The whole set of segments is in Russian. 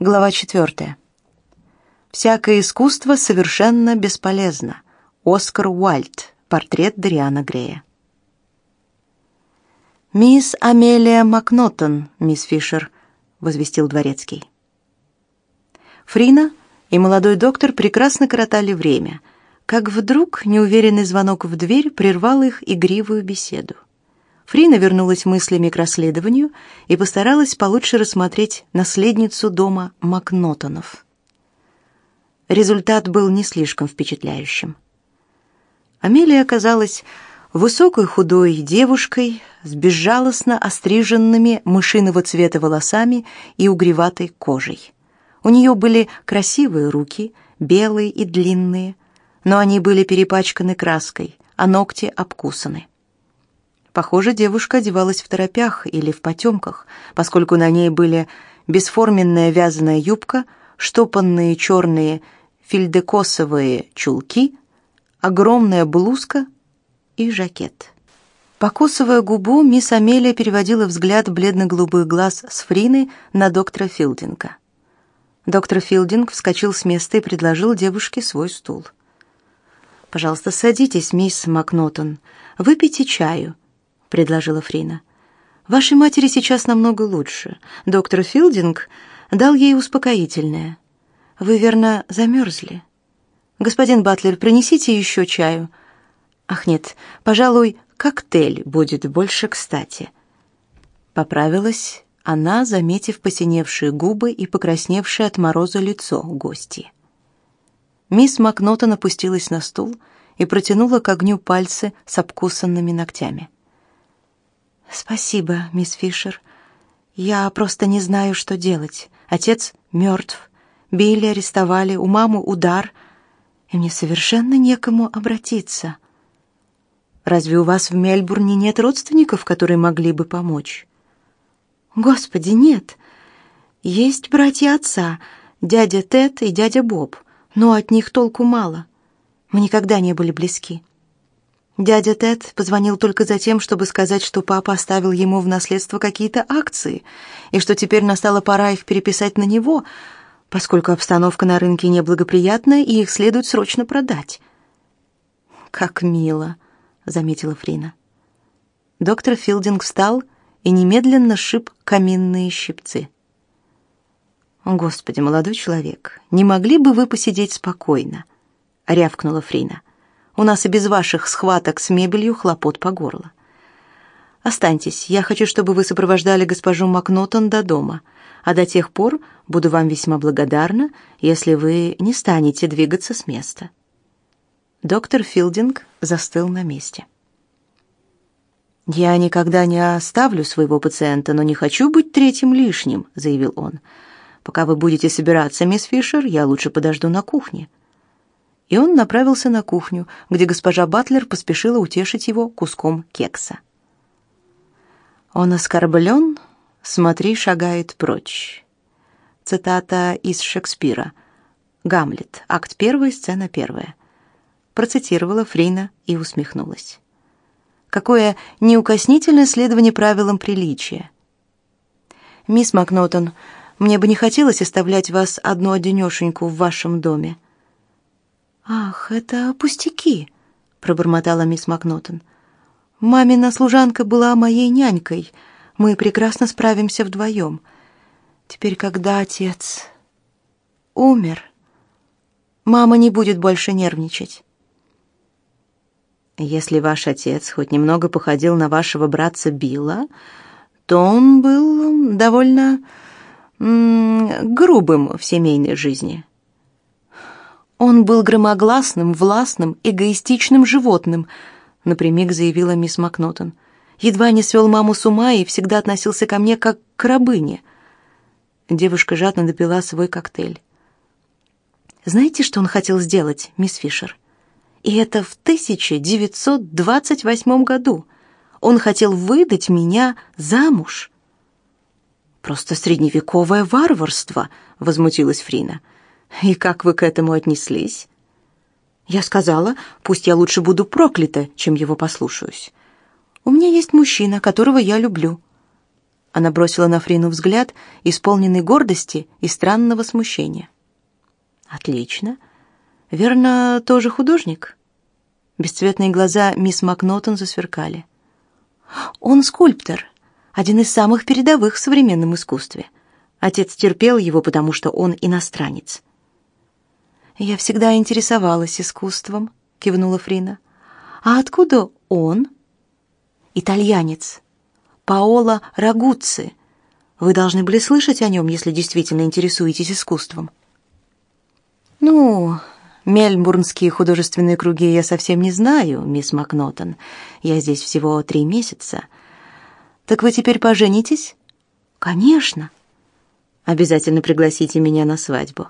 Глава четвертая. Всякое искусство совершенно бесполезно. Оскар Уальд. Портрет Дариана Грея. «Мисс Амелия Макнотон, мисс Фишер», — возвестил дворецкий. Фрина и молодой доктор прекрасно коротали время, как вдруг неуверенный звонок в дверь прервал их игривую беседу. Фрина вернулась мыслями к расследованию и постаралась получше рассмотреть наследницу дома Макнотонов. Результат был не слишком впечатляющим. Амелия оказалась высокой худой девушкой с безжалостно остриженными мышиного цвета волосами и угреватой кожей. У нее были красивые руки, белые и длинные, но они были перепачканы краской, а ногти обкусаны. Похоже, девушка одевалась в торопях или в потемках, поскольку на ней были бесформенная вязаная юбка, штопанные черные фильдекосовые чулки, огромная блузка и жакет. Покусывая губу, мисс Амелия переводила взгляд бледно-голубых глаз с Фрины на доктора Филдинга. Доктор Филдинг вскочил с места и предложил девушке свой стул. «Пожалуйста, садитесь, мисс Макнотон. Выпейте чаю предложила Фрина. Вашей матери сейчас намного лучше. Доктор Филдинг дал ей успокоительное. Вы верно замерзли? Господин Батлер, принесите еще чаю. Ах, нет, пожалуй, коктейль будет больше кстати. Поправилась она, заметив посиневшие губы и покрасневшее от мороза лицо гости. Мисс Макнотон опустилась на стул и протянула к огню пальцы с обкусанными ногтями. Спасибо, мисс Фишер. Я просто не знаю, что делать. Отец мертв. Билли арестовали, у мамы удар, и мне совершенно некому обратиться. Разве у вас в Мельбурне нет родственников, которые могли бы помочь? Господи, нет. Есть братья отца, дядя Тед и дядя Боб, но от них толку мало. Мы никогда не были близки. Дядя Тед позвонил только за тем, чтобы сказать, что папа оставил ему в наследство какие-то акции, и что теперь настала пора их переписать на него, поскольку обстановка на рынке неблагоприятная, и их следует срочно продать. «Как мило», — заметила Фрина. Доктор Филдинг встал и немедленно шип каминные щипцы. «Господи, молодой человек, не могли бы вы посидеть спокойно?» — рявкнула Фрина. — у нас и без ваших схваток с мебелью хлопот по горло. Останьтесь, я хочу, чтобы вы сопровождали госпожу Макнотон до дома, а до тех пор буду вам весьма благодарна, если вы не станете двигаться с места». Доктор Филдинг застыл на месте. «Я никогда не оставлю своего пациента, но не хочу быть третьим лишним», — заявил он. «Пока вы будете собираться, мисс Фишер, я лучше подожду на кухне» и он направился на кухню, где госпожа Батлер поспешила утешить его куском кекса. «Он оскорблен, смотри, шагает прочь». Цитата из Шекспира. «Гамлет. Акт первый, сцена первая». Процитировала Фрина и усмехнулась. Какое неукоснительное следование правилам приличия. «Мисс Макнотон, мне бы не хотелось оставлять вас одну-одинешеньку в вашем доме. «Ах, это пустяки», — пробормотала мисс Макнотон. «Мамина служанка была моей нянькой. Мы прекрасно справимся вдвоем. Теперь, когда отец умер, мама не будет больше нервничать». «Если ваш отец хоть немного походил на вашего братца Билла, то он был довольно грубым в семейной жизни», он был громогласным, властным, эгоистичным животным, напрямик заявила мисс Макнотон. Едва не свел маму с ума и всегда относился ко мне как к рабыне. Девушка жадно допила свой коктейль. Знаете, что он хотел сделать, мисс Фишер? И это в 1928 году. Он хотел выдать меня замуж. Просто средневековое варварство, возмутилась Фрина. И как вы к этому отнеслись? Я сказала, пусть я лучше буду проклята, чем его послушаюсь. У меня есть мужчина, которого я люблю. Она бросила на Фрину взгляд, исполненный гордости и странного смущения. Отлично. Верно, тоже художник. Бесцветные глаза мисс Макнотон засверкали. Он скульптор, один из самых передовых в современном искусстве. Отец терпел его, потому что он иностранец. Я всегда интересовалась искусством, кивнула Фрина. А откуда он? Итальянец. Паоло Рагуцци. Вы должны были слышать о нем, если действительно интересуетесь искусством. Ну, мельбурнские художественные круги я совсем не знаю, мисс Макнотон. Я здесь всего три месяца. Так вы теперь поженитесь? Конечно. Обязательно пригласите меня на свадьбу.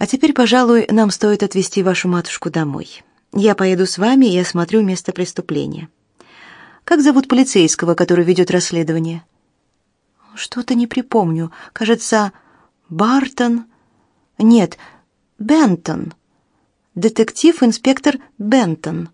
А теперь, пожалуй, нам стоит отвезти вашу матушку домой. Я поеду с вами и осмотрю место преступления. Как зовут полицейского, который ведет расследование? Что-то не припомню. Кажется, Бартон. Нет, Бентон. Детектив-инспектор Бентон.